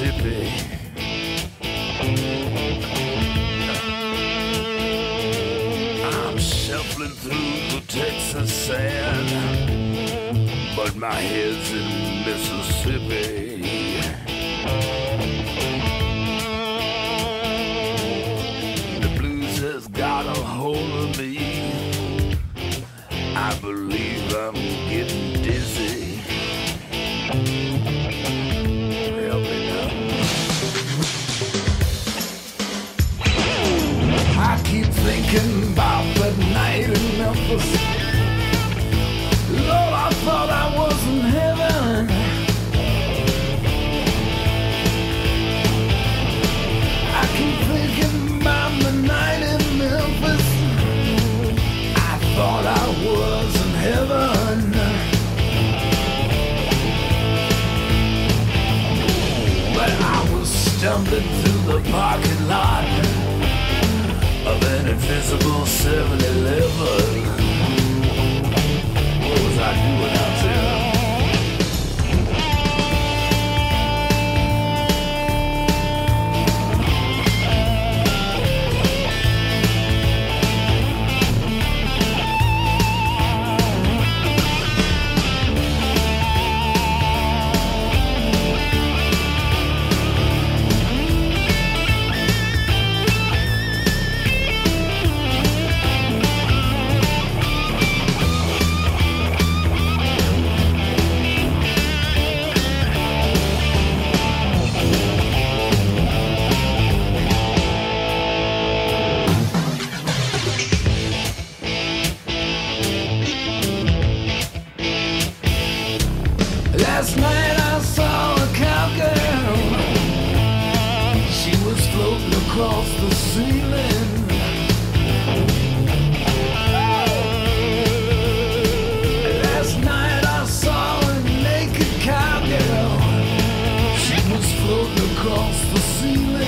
Mississippi. I'm shuffling through the Texas sand, but my head's in Mississippi. The blues has got a hold of me. I believe I'm getting dizzy. Thinking about that night in Memphis. Lord, I thought I was in heaven. I keep thinking about the night in Memphis. I thought I was in heaven. But I was stumbling through the parking lot invisible 7-Eleven. Last night I saw a cowgirl. She was floating across the ceiling. Last night I saw a naked cowgirl. She was floating across the ceiling.